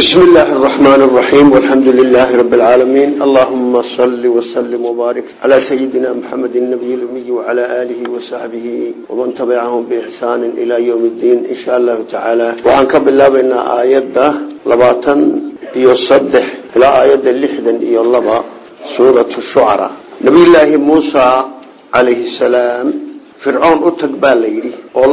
بسم الله الرحمن الرحيم والحمد لله رب العالمين اللهم صل وسلم وبارك على سيدنا محمد النبي الأمي وعلى آله وصحبه ومن تبعهم بإحسان إلى يوم الدين إن شاء الله تعالى وعن كب الله بأن آيات لباطا يصدح إلى آيات اللحدا يلبا سورة الشعراء نبي الله موسى عليه السلام fircoon u tag baa la yidhi oo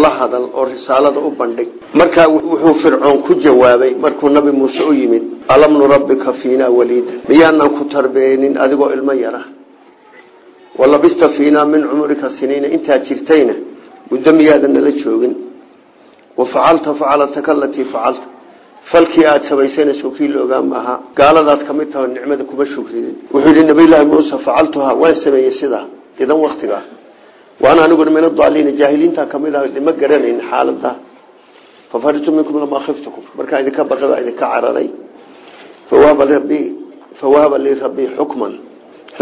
markaa wuxuu fircoon ku jawaabay markuu nabi muuse u yimid alam nurabbika fiinaa waliida miyaanan ku tarbeenin adigoo ilmo yara? Walabista fiinaa min cumrika siniina. Intaad jirtayna muddo miyaadan nala joogin. Wa facalta facalataka alatii facalta. Falkii aad samaysanayso kii la ogaa maaha. Gaaladaad ka mid taho nicmada kuma shugridin wuxuu yidhi nabiyllaahi muuse facaltuhaa waan sameeyey sidaa idan waktigaa waana aniguna min adaliina jaahiliinta ka mid ah garanayn xaalada fafartu minkum lamaa khiftukum markaa idinka baqay baa idinka cararay fawahaba lii rabbii xukman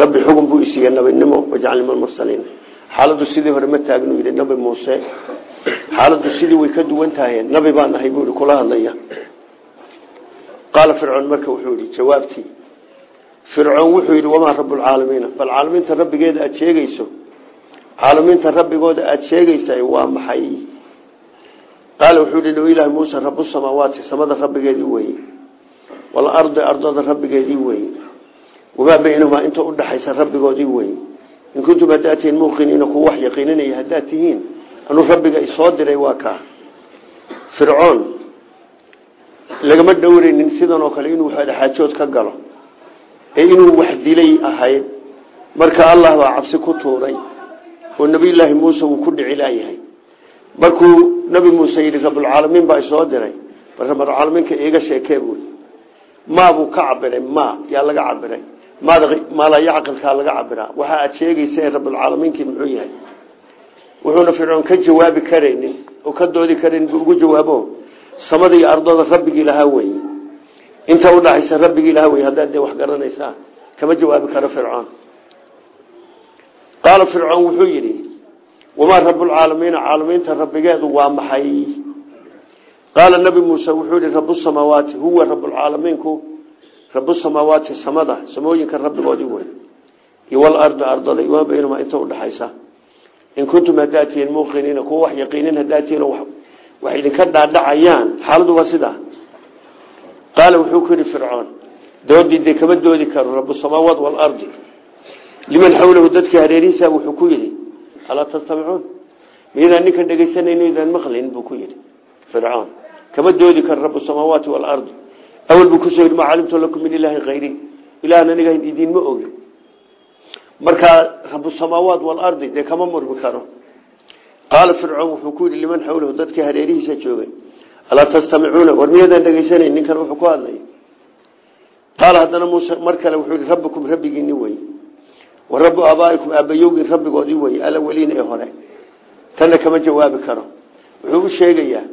rabbi xukun buu isiiye nabinimo wajcalni min mursaliin xaaladu sidii hore ma taagnu yidhi nabi muuse xaaladu sidii way ka duwan tahay nabi baa nahay buu kula hadlaya qaala fircoon marka wuxuu yihi jawaabtii fircoon wuxuu yidhi wamaa rablcaalamiina bal caalamiinta rabbigeeda aada sheegayso caalamiinta rabbigooda aada sheegaysaa waa maxay qaala wuxuu yihi nabiylaahi muuse rabu samaawaati samada rabbigeedii weeye walardi ardada rabbigeedii weeye wamaa baynahumaa inta udhaxaysa rabbigoodii weeye in kuntum haddaad tihiin muuqiniina kuwa wax yaqiininaya haddaad tihiin anuu rabbiga isoo diray waa kaa fircoon lagama dhowraynin sidan oo kale inuu dhexaajood ka galo ee inuu wax dilay ahayd marka allah baa cabsi ku tuuray oo nabiyulaahi muuse wuu ku dhici laayahay markuu nabi muuse yidhi rabulcaalamiin baa isoo diray. Bal rabulcaalamiinka iiga sheekee buui maabuu ka cabiray ma yaa laga cabiray maalaya caqilkaa laga cabiraa waxa aad sheegaysa ee rabulcaalamiinkii muxuu yahay? Wuxuuna fircoon ka jawaabi karaynin oo ka doodi karaynin buu ugu jawaabo samada iyo ardada rabbigii lahaa wey inta udhaxaysa rabbigii lahaa wey haddaad dee wax garanaysaa kama jawaabi karo fircoon. Qaala fircoon wuxuu yidhi wamaa rabulcaalamiina caalamiinta rabbigeedu waa maxay qaala nabi muuse wuxuu yihi rabu samaawaati huwa rabulcaalamiinku rabu samaawaati samada samooyinka rabbigoodii wey iyo walardi ardada imaa baynamaa inta udhaxaysa in kuntum haddaad tihiin muuqiniina kuwa wax yaqiinin haddaad tihiin wax idinka dhaadhacayaan xaaladu waa sidaa qaala wuxuu ku yidhi fircoon doodii dee kama doodi karo rabu samaawaat waalardi liman xawlahu dadkii hareerihiisa wuxuu alaa tastamicuun miydaan ninkan dhegaysanayno idaan maqlayn buu ku yidhi fircoon kama doodi karo rabu samaawaati waalardi awal buu ku soo yidhi maa calimtu lakum min ilaahin hayri ilahan aniga idinma ogin markaa rabu samaawaat waalardi dee kama murmi karo. Qaala fircoon wuxuu ku yidhi liman xawlahu dadkii hareerihiisa joogay. Alaa tastamicuuna war miyaadaan dhegaysanayn ninkan wuxuu ku hadlay. Qaala haddana muuse mar kale wa rabu aabaa'ikum aabbayowgin rabbigoodii wey alaweliina ee hore. Tanna kama jawaabi karo. Wuxuu u sheegayaa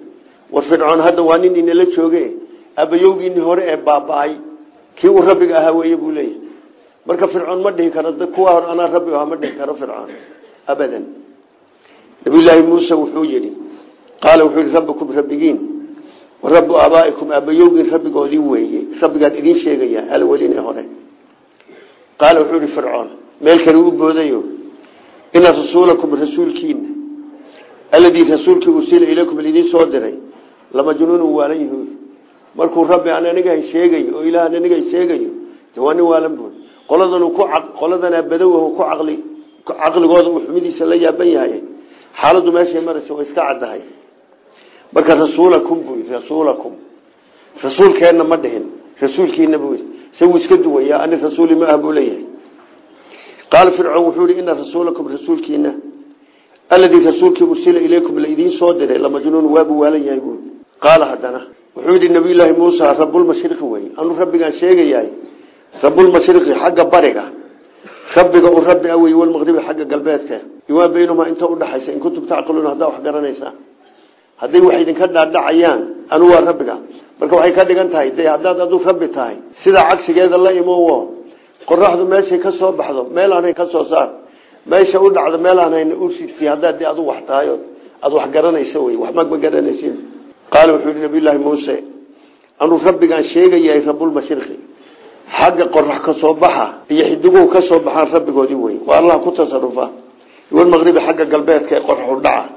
war fircoon hadda waa nin inala jooge aabbayowgiinii hore ee baaba-ay. Kii uu rabbiga ahaa weeye buu leeyahay. Marka fircoon ma dhihi karo kuwa hore anaa rabbi ahaa ma dhihi karo fircoon. Abadan. Nabiyulaahi muuse wuxuu yidhi qaala wuxuu yihi rabbikum rabbigiin wa rabu aabaa'ikum aabbayowgin rabbigoodii weeye rabbigaan meel kale u boodayo ina rasuulakum rasuulkiina aladii rasuulkii ursila ilaykum lidiin soo diray lamajnuunu waalan yahuud markuu rabbi aan aniga sheegayo oo ilaah aan aniga sheegayo de waa nin waalan buud qoladan ku qoladanaa badow ku caqli caqligooda uu xumidiisa la yaaban yahay. Xaaladdu meeshay maraysa waa iska caddahay. Marka rasuulakum buu rasuulakum rasuulkeenna ma dhihin rasuulkiina buu se wuu iska duwayaa ani rasuuli ma ah qaala fircoon wuxuu yihi ina rasuulakum rasuulkiina aladii rasuulkii ursila ilaykum laidiin soo diray lamajnuun waabuu waalan yahay buui qaala haddana wuxuu yihi nabiyulaahi muusa rabulmashriqi wey anuu rabbigaan sheegayahay rabulmashriqi xagga bariga rabbiga uu rabbi a wey walmaqribi xagga galbeedka imaa baynahumaa inta udhaxaysa in kuntum tacqiluuna haddaa wax garanaysaa hadday wax idinka dhaadhacayaan anu waa rabbiga marka waxay ka dhigan tahay de haddaad aduu rabbi tahay sidaa cagsigeeda la imowo qoraxdu meeshay ka soo baxdo meel aanay ka soo saar meesha u dhacdo meel aanayna u sidsi haddaad adu wax tahay aada wax garanaysa wey wax magma garanaysin qaala wuxuu yihi nabiyullaahi muuse anuu rabbigaan sheegayahay rabulmashriqi xagga qorax ka soo baxa iyo xidiguhu ka soo baxaan rabbigoodii wey waa allah ku tasarufa. Walmaqribi xagga galbeedka ee qoraxu dhaca.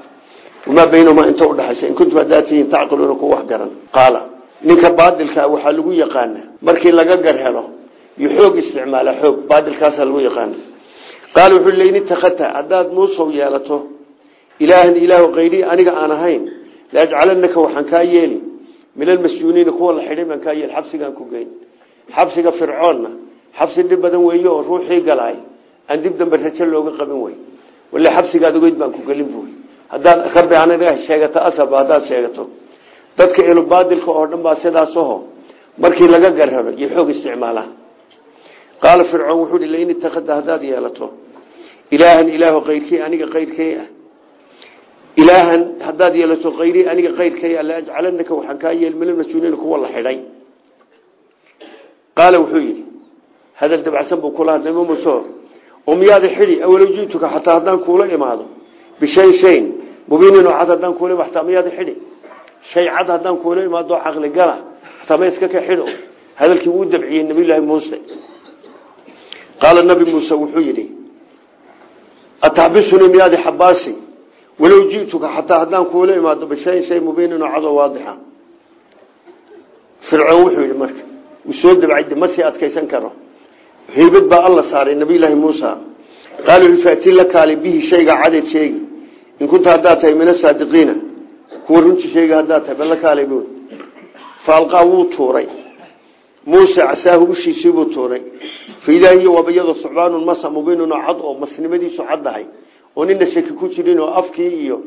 Wamaa baynahumaa inta udhaxaysa in kuntum haddaad tihiin tacqiluuna ku wax garan. Qaala ninka baadilkaa waxaa lagu yaqaana markii laga gar helo iyo xoog isticmaala xoog. Baadilkaasaa lagu yaqaana qaala wuxuu lein itakadta haddaad muusow yeelato ilaahan ilaahu kayrii aniga aan ahayn laajcalanaka waxaan kaa yeeli. Min almasjuuniina kuwa la xidhay baan kaa yeeli. Xabsigaan ku geyn. Xabsiga fircoonna xabsi dhib badan weeye oo ruuxii galaay aan dib dambe rajo looga qabin wey wale xabsigaad ogeyd baan ku gelin buy haddaad rabbi aniga sheegato asaba haddaad sheegato. Dadka elubaadilka oo dhan baa sidaasaho markii laga garharo iyo qaala fircoon wuxuu hi lain itakada haddaad yeelato ilaahan ilaahu kayrkii aniga kayrkay ah. Ilaahan haddaad yeelato kayrii aniga kayrkay ah. Laajcalanaka waxaan kaa yeeli milamasuuniina kuwa la xidhay. Qaala wuxuu yidhi hadal dabacsan buu kula hadlay mmuso oo miyaada xidhi awalow jiituka xataa haddaan kuula imaado. Bishayn shayn mubiinin oo cad haddaan kuula xataa miyaada xidhi. Shay cad haddaan kuula imaado caqli gala xataa ma iska ka xidho. Hadalkii wuu dabciyey nabiyullaahi muuse qaala nabi muuse wuxuu yidhi ataxbisunii miyaadi xabaasi walow ji'tuka xataa haddaan kuula imaado bishayn shay mubiinin oo cadoo waadixa fircoon wuxuu yidhi marka soo dabcay ma sii adkaysan karo heybad baa alla saaray nabiyullaahi muusa qaala wuxuu faatii la kaali bihi shayga cadeed sheegi in kunta haddaad tahay min asaadiqiina kuwa runti sheega haddaad tahay buui faalqaa wuu tuuray muuse casaahu ushiisiibuu tuuray. Faidaa hiyo waaba iyadoo sucbaanun masa mubiinun oo cad oo masnimadiisu caddahay oo nina shaki ku jirin oo afkii iyo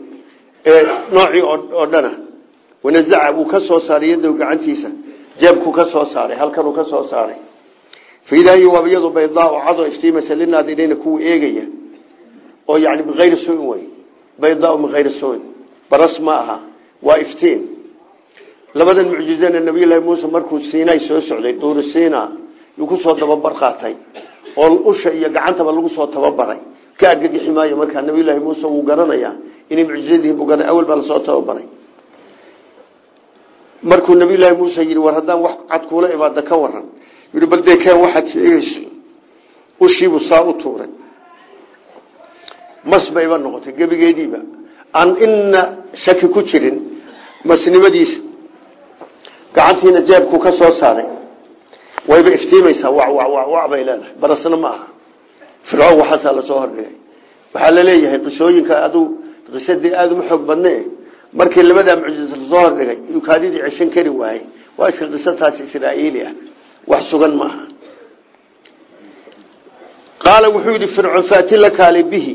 noocii oo dhana wanazaca wuu ka soo saaray yadahu gacantiisa jeebku ka soo saaray halkanuu ka soo saaray. Faidaa hiyo waaba iyadoo baydaa oo cad oo iftiimasa linaadiriina kuwa eegaya. Oo yani biayri suin wey baydaa min hayri suin. Baras ma aha. Waa iftiin labadan mucjizana nabiyullaahi muuse markuu siinay soo socday duuri siina ku soo tababar qaatay oo usha iyo gacantaba lagu soo tababaray. Ka argagixi maayo markaa nabiyullaahi muuse wuu garanayaa inay mucjizadihi buu garanay awal baa la soo tababaray. Markuu nabiyullaahi muuse yidhi war haddaan wax cad kuula imaada ka waran yidhi bal dee keen waxaad sheegayso? Ushiibuu saa u tuuray. Mas bayba noqotay gebigeediiba. Aan ina shaki ku jirin masnimadiisa gacantiina jeebku ka soo saaray. Wayba iftiimaysaa wawawawac bay leedahay. Barasna ma aha. Fircoon waxaasaa la soo hordhigay waxaa la leeyahay qisooyinka aduu qisadii aada uma xoog badne markii labadaa mucjiza la soo hordhigay yuu kaadidii ceshan kari waayey. Waa iska qisataas israa'iili ah. Wax sugan ma aha. Qaala wuxuu yidhi fircoon faati la kaali bihi.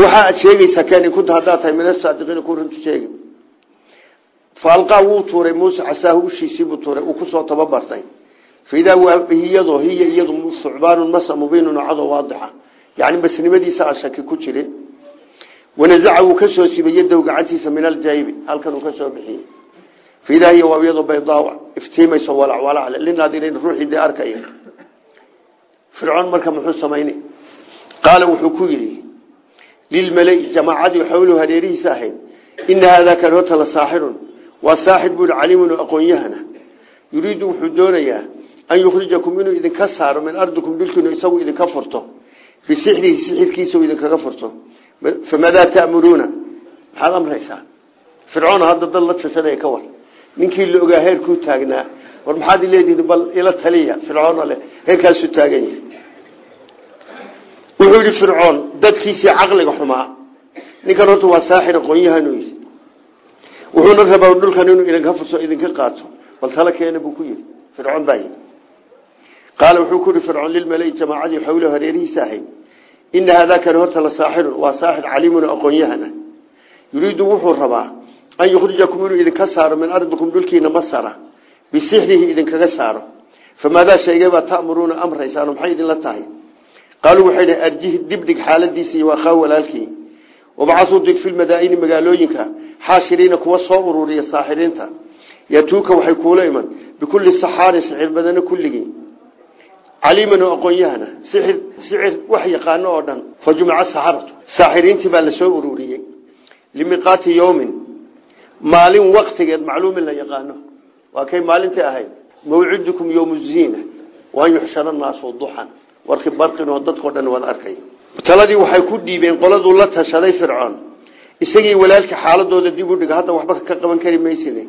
Waxa aad sheegaysaa ken in kunta haddaad tahay min asaadiqiina ku runtu sheegi faalqaa wuu tuuray muuse casaahu ushiisiibuu tuuray uu ku soo tababartay. Faidaa waahiyado hiya iyadu sucbaanun masa mubiinun oo cadoo waadixa. Yani masnimadiisa aan shaki ku jirin. Wanazaca wuu ka soo sibay yadow gacantiisa min aljaybi halkan uu ka soo bixiyey. Faidaa hiya waa iyadoo baydaa iftiimayso walacwalacle linaadiriin ruuxii dee arkaya fircoon marka muxuu samayni? Qaala wuxuu ku yidhi lilmalai jamaacadii xowluhu hareerihiisa ahayd ina haadaa kan horta la saaxirun waa saaxir buu caliimun oo aqoon-yahana yuriidu wuxuu doonayaa an yukhrijakum inuu idinka saaro min ardikum dhulkiinu isagu idinka furto. Bisixrihi sixirkiisa idinkaga furto. Famaadaa ta'muruuna? Maxaad amraysaa? Fircoon hadda dad la tashaday ka war. Ninkii la ogaa heerkuu taagnaa. War maxaad leedihin bal ila taliya fircoon le heerkaasuu taagan yahay. Wuxuu yidhi fircoon dadkiisii caqliga wuxuuna rabaa dhulkan inuu idinka furso idinka qaato. Bal tala keena buu ku yidhi. Fircoon baa yidhi. Qaala wuxuu ku yihi fircoon lilmalai jamaacadii xawlahu hareerihiisa ahayd. Ina haadaakani horta la saaxirun waa saaxir caliimun oo aqoon-yahana. Yuriidu wuxuu rabaa an yukhrijakum inuu idinka saaro min ardikum dhulkiina masara bisixrihi idinkaga saaro. Famaadaa sheegeybaa ta'muruuna amraysaano maxay idinla tahay? Qaaluu waxay dhi arjih dibdhig xaaladiisa iyo waakhaa walaalkii wabacasuu dig fi lmadaa'ini magaalooyinka xaashiriina kuwa soo ururiya saaxiriinta yatuuka waxay kuula iman bikulli saxaarin sixir badano kulligii caliiman oo aqoon-yahana sixir sixir wax yaqaano oo dhan fa jumica saxaratu saaxiriintii baa la soo ururiyey limiqaati yowmin maalin waktigeed macluumin la yaqaano waa kay maalintii ahayd mawcidukum yowmu ziina waan yuxshara naasu duxan warki barqinoo dadkao dhan taladii waxay ku dhiibeen qoladuu la tashaday fircoon. Isagii walaalka xaaladooda dib u dhiga hadda waxba ka qaban kari mayside.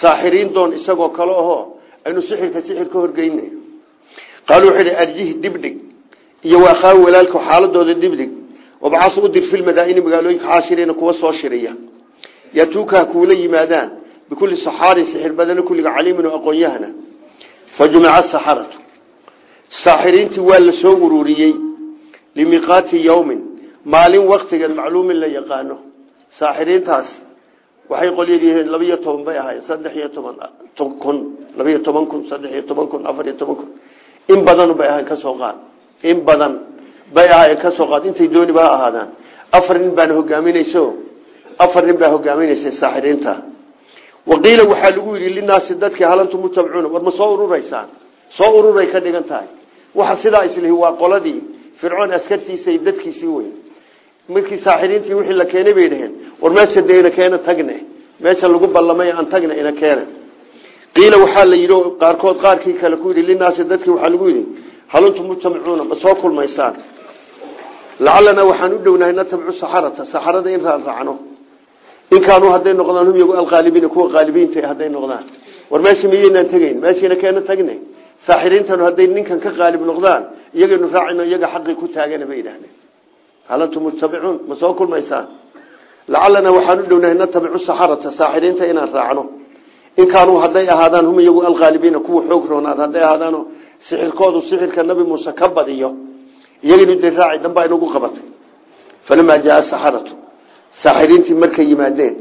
Saaxiriin doon isagoo kale ahoo aynu sixirka sixir ka horgeyna qaaluu wuxuu arjih dibdhig iyo waakhaa walaalka xaaladooda dibdhig wabcas u dir filmadaa'ini magaalooyinka xaashiriina kuwa soo shiriya yatuukaa kuula yimaadaan bikulli saxaarin sixir badana kulliga caliimin oo aqoon-yahana fa jumica saxaratu. Saaxiriintii waa la soo ururiyey limiqaati yowmin maalin waktigeed macluumin la yaqaano saaxiriintaas waxay qolyadihiin labiyo toban bay ahaayeen saddex toban kun labiyo toban kun saddex iyo toban kun afar iyo toban kun in badan bay ahayn ka soo qaad in badan bay ahaayeen ka soo qaad intay dooniba ha ahaadaan afar nin baa hogaaminaysay saaxiriinta waqiila waxaa lagu yidhi linaasi dadkii halantu mutabcuuna war ma soo ururaysaan soo ururay ka dhigan tahay waxa sidaa islihi waa qoladii fircoon askartiisa iyo dadkiisii wey markii saaxiriintii wixii la keenay bay dhaheen. War meesha dee ina keena tagne meesha lagu ballamay aan tagna ina keena. Qiila waxaa la yidhi qaarkood qaarkii kale ku yidhi linaasi dadkii waxaa lagu yidhi haluntu mutamcuuna ma soo kulmaysaan. Lacallanaa waxaan u dhownahay natabcu saxarata saxarada in raan raacno. In kaanuu hadday noqdaan hum yagu alqaalibiina kuwa qaalibiinta hadday noqdaan. War meesha miyaynaan tagne saaxiriintanu hadday ninkan ka qaalib noqdaan iyagaynu raacino iyaga xaqii ku taagana bay yidhahdeen halantum mutabicuun ma soo kulmaysaan lacallanaa waxaan u dhownahay natabicu saxarata saaxiriinta inaan raacno. In kaanuu hadday ahaadaan hum iyagu alqaalibiina kuwa xoog roonaad hadday ahaadaano sixirkoodu sixirka nabi muuse ka badiyo iyagaynu de raaci dambaa inagu qabatay. Falamaa jaaa saxaratu saaxiriintii markay yimaadeen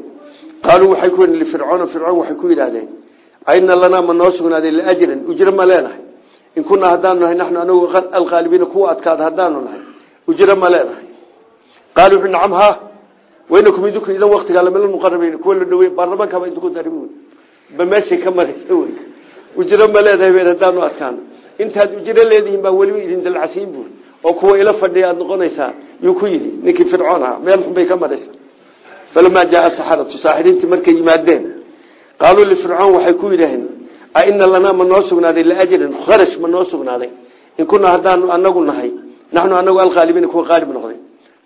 qaaluu waxay ku lifircoona fircoon waxay ku yidhaahdeen aina lanaa ma noo sugnaaday liajran ujro ma leenahay. In kunaa haddaanu nahay naxnu anagu alqaalibiina kuwa adkaada haddaanu nahay ujro ma leenahay. Qaal wuxuu nacam ha waynakum idinku idan waktigaa lamila muqarabiin kuwa la dhawey baarlamaankaba idinku darim ba meeshay ka maraysa wey. Ujro ma leedahay ben haddaanu adkaano intaad ujro leedihiin baa weliba idin dalcasiin buur. Oo kuwa ila fadhiya aada noqonaysaa yuu ku yidhi ninkii fircoon ahaa meel xun bay ka qaaluu lifircoon waxay ku yidhaaheen aina lanaa ma noo sugnaaday liajran kharash ma noo sugnaaday in kunaa haddaanu anagu nahay naxnu anagu alqaalibiina kuwa qaalib noqday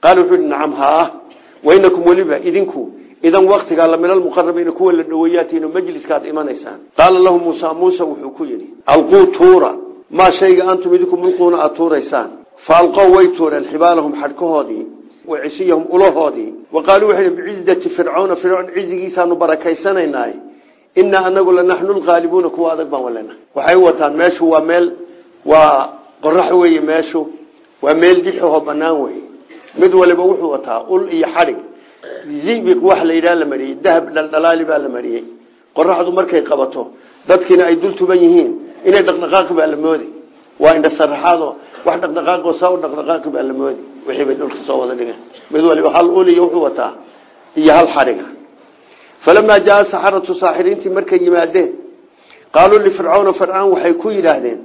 qaal wuxuu yihi nacam haa wainakum weliba idinku idan waktigaa la min almuqarabiina kuwa la dhaweeyaatiino majliskaad imanaysaan qaala lahu muusa muuse wuxuu ku yidhi alquu tuura maa shayga antum idinku mulquuna aad tuuraysaan fa alqow way tuureen xibaalahum xadhkahoodii wa cisiyahum ulahoodii wa qaaluu waxay bicizdati fircawna fircoon cizigiisaanu inaa anagu lanaxnu lqaalibuuna kuwa adag baan walena waxay wataan meeshu waa meel waa qorax weeye meeshu waa meel dixaho banaan wey mid waliba wuxuu wataa ul iyo xadhig. Zibiq wax la yidhaha la mariyey dahab dhaldhalaali baa la mariyey. Qoraxdu markay qabato dadkiina ay dul tuban yihiin. Inay dhaqdhaqaaqi baa la moodi. Waa indha saraxaado wax dhaqdhaqaaqo saa u dhaqdhaqaaqi baa la moodi. Wixii bay dhulka soo wada dhigeen. Mid waliba hal ul iyo wuxuu wataa iyo hal xadhiga falamaa jaa saxaratu saaxiriintii markay yimaadeen qaaluu lifircawna fircaan waxay ku yidhaahdeen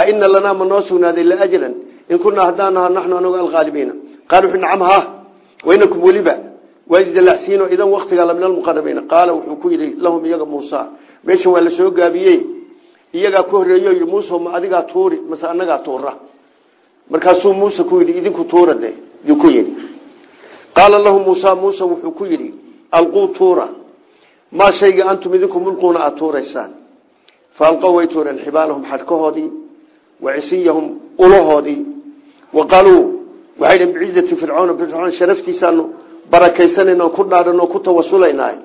aina lanaa ma noo sugnaaday liajran in kunaa haddaanu naha naxnu anagu alqaalibiina qaal wuxuu nacam ha waynakum weliba waidalacsiino idan waktigaa la min almuqarabiina qaala wuxuu ku yidhi lahum iyaga muusa meeshan waa ku horreeyo muuse ma adigaa tuuri mase anagaa tuura markaasuu muuse ku yidhi idinku tuura de yuu ku yidhi qaala lahu muusa wuxuu ku yidhi alquu tuura maa shayga antum idinku mulquuna aada tuuraysaan. Fa alqow way tuureen xibaalahum xadhkahoodii wa cisiyahum ulahoodii. Wa qaaluu waxay dhn bicizati fircoona fircoon sharaftiisaanu barakaysanayna ku dhaadhan oo ku tawasulaynahay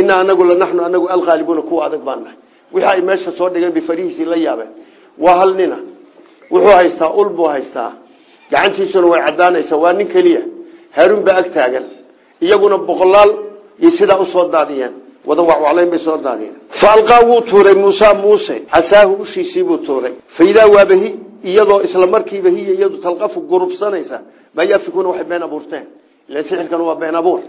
inaa anagu lanaxnu anagu alqaalibuuna kuwa adag baan nahay. Wixii ay meesha soo dhigeen bay farihiisii la yaabeen waa hal nina. Wuxuu haystaa ul buu haystaa. Gacantiisuna way caddaanaysaa waa nin keliya. Haaruun ag taagan. Iyaguna boqolaal sidaa u soo daadiyeen wada wacwaclayn bay soo daadiyeen fa alqaa wuu tuuray muuse muuse casaahu ushiisiibuu tuuray. Fa idaa waabahi iyadoo isla markiiba hiya iyadu talqafu gurubsanaysa maa yaafikuna waxay been abuurteen. Ilan sixirkan waa been abuur.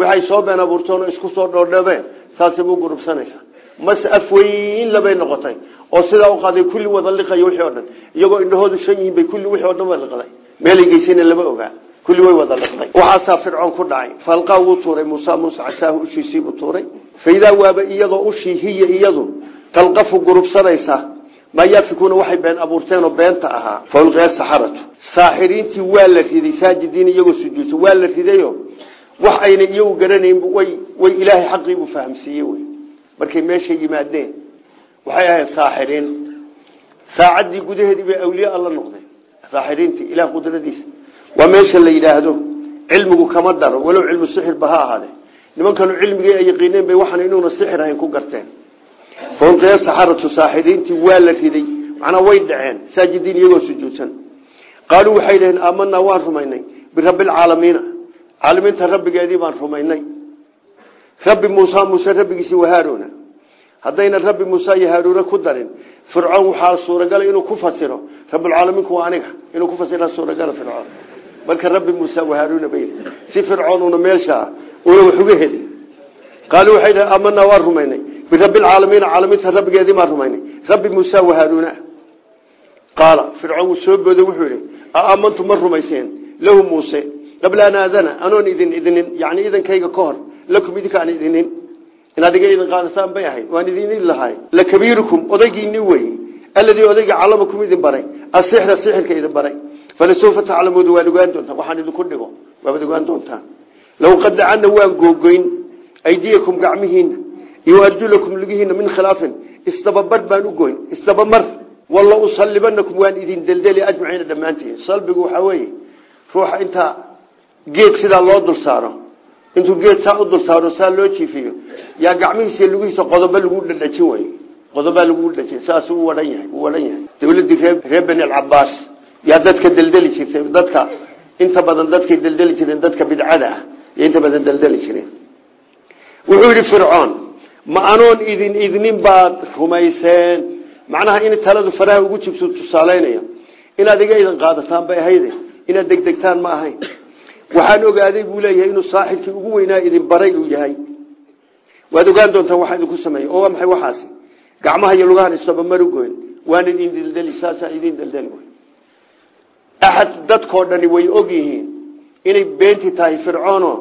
Waxay soo been abuurteen isku soo dhoodhabeen saasay buu gurubsanaysaa mas afweyn labay noqotay oo sidaa u qaaday kulli wada liqay wixii o dhan. Iyagoo indhahoodu shan yihiin bay kulli wixii o dhan wa liqday. Meelay geysayna lama ogaa. Kulli way wada liqday. Waxaasaa fircoon ku dhacay. Falqaa wuu tuuray muuse muuse casaahu ushiisiibuu tuuray faidaa waaba iyadoo ushii hiya iyadu talqafu gurubsanaysa maa yaafikuuna waxay been abuurteenoo beenta ahaa faulqiya saxaratu saaxiriintii waa la riday saajidiin iyagoo sujuudsa waa la ridayo wax ayna iyagu garanayn way ilaahay xaqiibuu fahamsiiye wey markay meesha yimaadeen waxay ahayd saaxiriin saacaddii gudaheedii bay awliya alla noqdeen saaxiriintii ilaah qudradiisa waa meesha la yidhaahdo cilmigu kama daro walow cilmu sixirba ha ahaade nimankanu cilmigii ay yaqiineen bay waxaan inuuna sixir ahayn ku garteen. Faulqiya saxaratu saaxiriintii waa la riday. Macnaa way dhaceen. Saajidiin iyagoo sujuudsan. Qaaluu waxay dhaheen aamanaa waan rumaynay. Birabbi alcaalamiina caalamiinta rabbigeedii baan rumaynay. Rabbi muusa muuse rabbigiisii waa haaruna haddayna rabbi muuse iyo haaruuna ku darin fircoon waxaa suuragalay inuu ku fasiro rabulcaalamiinku waa aniga. Inuu ku fasira suuragala fircoon. Marka rabbi muuse waa haaruuna bay si fircoon una meelshaa una wax uga heli qaaluu waxay dhahen aamanaa waan rumaynay. Birabbi alcaalamiina caalamiinta rabbigeedii baan rumaynay. Rabbi muuse waa haaruuna qaala fircoon wuu soo booday wuxuu yihi aamantu ma rumayseen? Lahu muuse qabla an aadana anoon idin idinin yani idankayga ka hor lakum idinka aan idinin. Inaad iga idin qaadataan bay ahayd waan idinin lahay. Lakabiirukum odaygiini wey. Alladii odayga calamakum idin baray asixra sixirka idin baray. Falasawfa taclamuuna waad ogaan doontaan. Waxaan idinku low qadacana waan googoyn aydiyakum gacmihiina iyo arjulakum lugihiina min khilaafin isdababar baan u goyn isdabamar walla usallibanakum waan idin deldeli ajmaciina dhammaantiin salbigu waxaa weeye ruuxa intaa geed sidaa loo dul saaro intuu geed saa u dul saaro saa loo jiifiyo yaa gacmihiisa iyo lugihiisa qodobo lagu dhadhajin way qodobaa lagu dhajin saas u wahan yahay u wahan yahay dawladdii ree reer beni alcabaas yaa dadka deldeli jirtay dadka inta badan dadkay deldeli jireen dadka bidcada ah inta badan deldeli jireen wuxuu yidhi fircoon ma anoon idin idnin baad rumayseen? Macnaha in taladu faraha ugu jibto tusaaleynaya inaad iga idin qaadataan bay ahayde. Inaad degdegtaan ma ahayn. Waxaan ogaaday buu leeyahay inuu saaxibkii ugu weynaa idin baray uu yahay. Waad ogaan doontaan waxaa idinku sameeya oo maxay waxaasi? Gacmaha iyo lugahan istabamar u goyn. Waan idin deldeli saasaa idin deldeli wy axad dadkoo dhani way og yihiin inay beenti tahay fircoono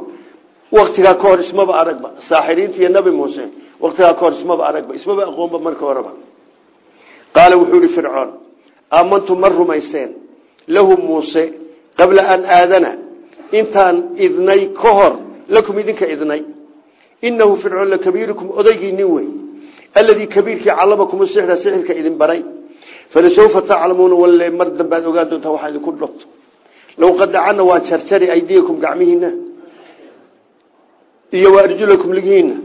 waktigaa ka ismaba aragba. Saaxiriinta iyo nabi muuse waktigaa ka hor ismaba aragba. Ismaba aqoonba marka horeba. Qaala wuxuu ihi fircoon aamantu ma rumayseen lahu muuse qabla an aadana intaan idnay ka hor lakum idinka idnay. Inahu fircoon lakabiirukum odaygiinin wey. Alladii kabiirkii callamakum sixra sixirka idin baray. Falasawfa taclamuuna walle mar dambaad ogaan doontaa waxaa idinku dhabto low qadacana waan jarjari aydiyakum gacmihiina iyo waarjulakum ligihiina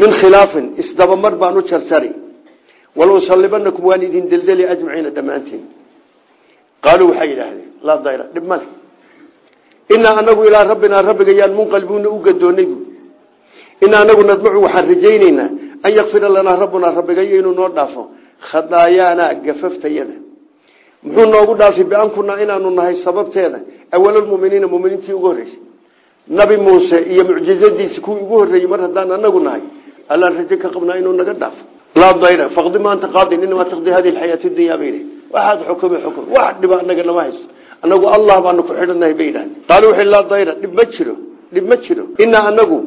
min khilaafin isdabamar baan u jarjari walusallibanakum waan idin deldeli ajmaciina dhammaantiin qaaluu waxay yidhaahdeen laa dayra dhib male inaa anagu ilaa rabbinaa rabbiga yaan munqalibuuna u gadoonay bu inaa anagu nadmacu waxaan rajayneynaa an yakfira lanaa rabbunaa rabbigayo inuu noo dhaafo khadaayaanaa gafaftayada muxuu noogu dhaafay bian kunaa inaanu nahay sababteeda awalmuminiina muminiintii ugu horreysay. Nabi muuse iyo mucjizadiisi kuwii ugu horreeyey mar haddaan anagu nahay allaan rajo ka qabnaa inuu naga dhaafo. Laa dayra faqdi maanta qaadin inamaa taqdi hadi alxayaati dunya bay waxaad xukumi xukum wax dhiba anaga nama hayso. Anagu allah baanu ku xidhannahay bay yidhahdeen. Qaaluu wuxuu laa dayra dhib ma jiro dhib ma jiro. Inaa anagu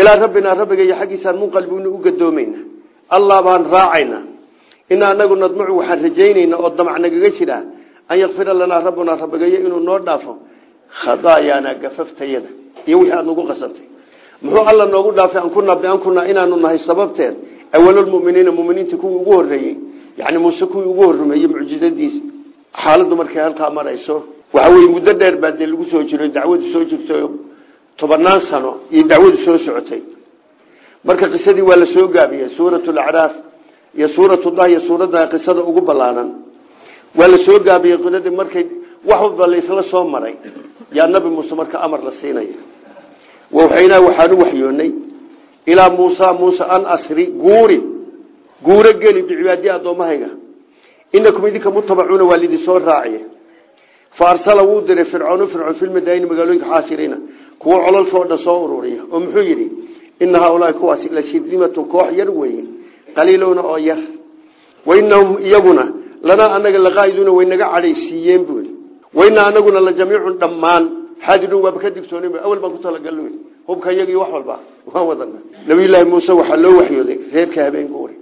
ilaa rabbinaa rabbiga iyo xaggiisaan munqalibuna u gadoomayna. Allah baan raacayna inaa anagu nadmacu waxaan rajaynaynaa oo damac nagaga jira an yakfira lanaa rabbunaa rabbigayo inuu noo dhaafo khadaayaanaa gafaftayada iyo wixii aad nagu qasabtay. Muxuu alla noogu dhaafay an kunaa bian kunaa inaanu nahay sababteed awalulmuminiina muminiintii kuwii ugu horreeyey yani muuse kuwii ugu horrumeeyey mucjizadiisi xaaladdu markay halkaa marayso waxa weye muddo dheer baa dee lagu soo jiro dacwadu soo jirtay tobanaan sano iyo dacwadu soo socotay. Marka qisadii waa la soo gaabiyey suurat lacraaf iyo suuratu dah iyo suuradda qisada ugu ballaanan waa la soo gaabiyey qisadii markay wax walba laysla soo maray. Yaa nabi muuse marka amar la siinaya. Waxaynaa waxaan u waxyoonay ilaa muusa muuse an asri guuri. Guuro geli bicibaadiyi addoommahayga inakum idinka mutabacuuna waa lidin soo raaciye. Fa arsala wuu diray fircoonu fircoon filmadaayini magaalooyinka xaashiriina kuwo cololkao dhan soo ururiya oo muxuu yidhi ina haaulaai kuwaasi la shirdimatun koox yar weeye qaliilowna oo yar. Wainahum iyaguna lanaa anaga laqaa'iduuna way naga cadhaysiiyeen buu yidhi. Wainaa anaguna la jamiicun dhammaan. Xaadiruun waaba ka digtoonin awal baan ku talagalno hubka iyagii wax walba waan wadana nabiyullaahi muuse waxaa loo waxyooday reerka habeenka uri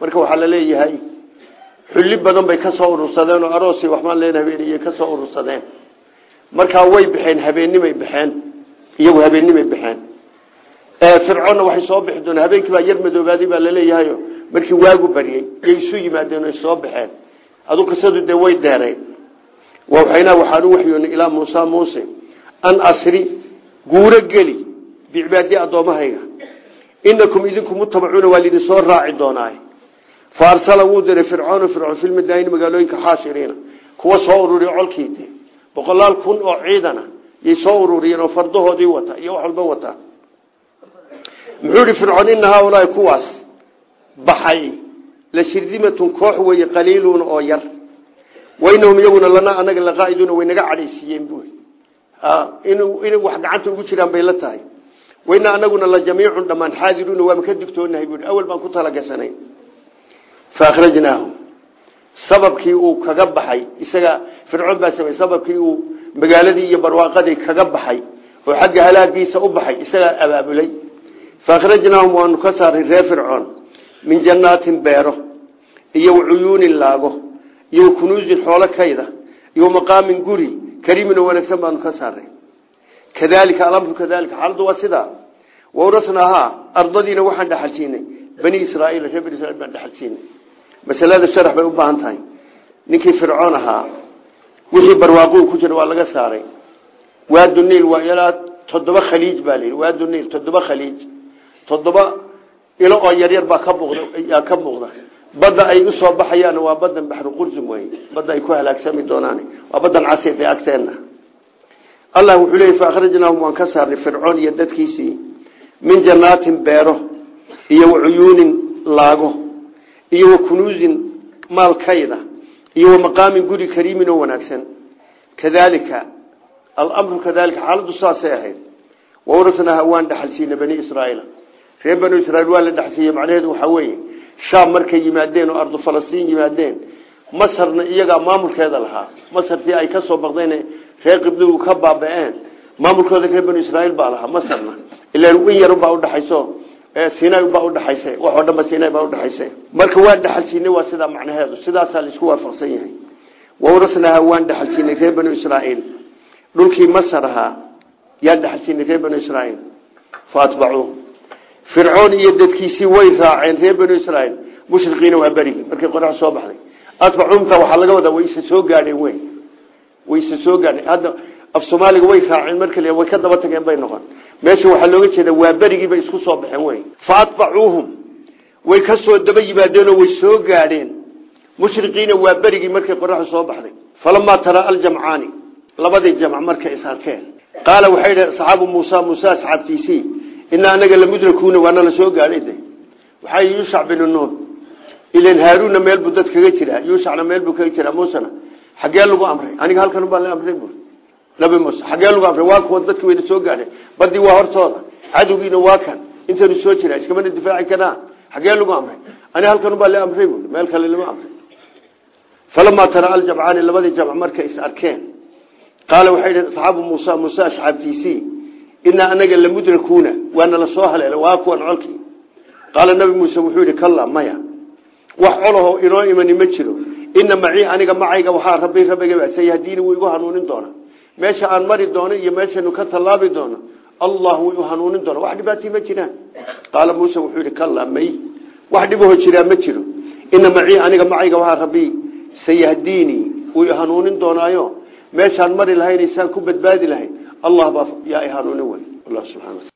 marka waxaa la leeyahay xulli badan bay ka soo urursadeen oo aroosi waxmaan leen habeeniyey ka soo urursadeen. Markaa way baxeen habeennimay baxeen iyagu habeennimay baxeen fircoonna waxay soo bixi doonaa habeenkii baa yar madoobaaday baa laleeyahayo markii waagu baryey yay isu yimaadeen oy soo baxeen. Adu qisadu dee way dheerayn waxaynaa waxaan u waxyoonay muusa muuse an asri guuro geli bicibaadii addoommahayga inakum idinku mutabacuuna waa soo raaci doonaay. Fa arsala wuu diray fircoonu fircoon filmadaayini magaalooyinka xaashiriina. Kuwa soo ururiya colkiide boqolaal kun oo ciidana yay soo ururiyeen oo fardahoodii wata iyo wax walba wata muxuu ihi fircoon ina haaulaai kuwaas baxay. La shirdimatun koox weeye qaliiluun oo yar. Wainahum iyaguna lanaa anaga laqaa'iduuna way naga cadhaysiiyeen bui inay wax gacanta ugu jiraan bay la tahay. Wainaa anaguna la jamiicun dhammaan xaadiruuna waama ka digtoonahay bui awal baan ku talagashanay faakhrajnaahum sababkii uu kaga baxay isaga fircoon baa samey sababkii uu magaaladii iyo barwaaqadii kaga baxay oo xagga halaagiisa u baxay isagaa abaabulay faakhrajnaahum waanu ka saaray reer fircoon min jannaatin beero iyo cuyuunin laago iyo kunuusin xoolo kayda iyo maqaamin guri kariimin oo wanaagsan baanu ka saaray kadalika alamru kadalika xaaladu waa sidaa wawrasnaahaa ardadiina waxaan dhaxalsiinay bani israaiil reer bani israiil baan dhaxalsiinay masalada sharax bay u baahan tahay ninkii fircoon ahaa wixii barwaaquu ku jira waa toddoba ilo oo yaryar baa ka muuqda ka muuqda badda ay u soo baxayaan waa badan baxru qursum wey badda ay ku halaagsami doonaan waa badan casif ee agteenna. Allah wuxuu leeyay faakhrajnaahum waan ka saarnay fircoon iyo dadkiisii min jannaatin beero iyo wacuyuunin laago iyo wa maalkayda iyo wa guri kariimin oo wanaagsan. Kadalika alamru kadalika xaaladu saasay ahayd. Wawrasnaaha waan dhaxalsiinay bani israaiil reer banu israiil waa la dhaxalsiiyey macnaheedu waxaa weeye. Shaam markay yimaadeen oo ardu falastiin yimaadeen masarna iyagaa maamulkeeda lahaa. Masartii ay ka soo baqdeen reer qibdigu ka baaba-een. Maamulkooda reer banu israiil baa lahaa masarna. Ilaan in yarubaa udhaxayso sinay baa udhaxaysa wax oo dhanba sinay baa udhaxaysa marka waan dhaxalsiinay waa sidaa macnaheedu sidaasaa la isku waafaqsan yahay. Wawrasnaaha waan dhaxalsiinay reer banu israiil dhulkii masar ahaa yaan dhaxalsiinay reer banu israiil faatbacuuh fircoon iyo dadkiisii way raaceen reer banu israiil mushriqiina waa berigi markay qorax soo baxday. Atbacuumta waxaa laga wadaa way isa soo gaadheen wey way isa soo gaadheen. Hadda af soomaaliga way raaceen marka le way ka daba tageen bay noqon. Meesha waxaa looga jeeda waa berigii bay isku soo baxeen wey fa atbacuuhum. Way ka soo daba yimaadeenoo way soo gaadheen. Mushriqiina waa berigii markay qoraxdu soo baxday. Falamaa taraa aljamcaani. Labadii jamc markay is arkeen. Qaala waxay idhi asxaabu muusa muuse asxaabtiisii inaa anaga lamudrakuuna waana la soo gaadhay de. Waxaa yuushac binu nuun. Ilan haaruunna meel buu dad kaga jiraa. Yuushacna meel buu kaga jiraa muusena xaggee lagu amray. Aniga halkan baa la amray bui nabi muuse xaggee lagu amray. Waa kuwa dadki wayna soo gaadheen badii waa hortooda. Cadowgiina waa kan. Intanu soo jiraa. Iskamana difaaci karaa xaggee lagu amray. Ani halkan baa la amray bui meel kale lama amray. Falamaa tara aljamcaani labadii jamc markay is arkeen. Qaala waxay idhi asxaabu muusa muuse asxaabtiisii inaa anaga lamudrakuuna waana la soo haleela waa kuwan colkii qaala nabi muuse wuxuu yidhi kalla maya. Wax colaho inoo imani ma jiro. Ina macii aniga macayga waxaa rabbi rabbigaba sayahdiini wuu igu hanuunin doona. Meesha aan mari doono iyo meeshanu ka tallaabi doono allah wuu hanuunin doona. Wax dhibaatii ma jiraan. Qaala muuse wuxuu yidhi kalla may. Wax dhibaho jiraa ma jiro. Ina macii aniga macayga waxaa rabbi sayahdiini wuu meeshaan mari lahayn ku badbaadi lahayn allah baa yaa i hanuunin wey allah subxana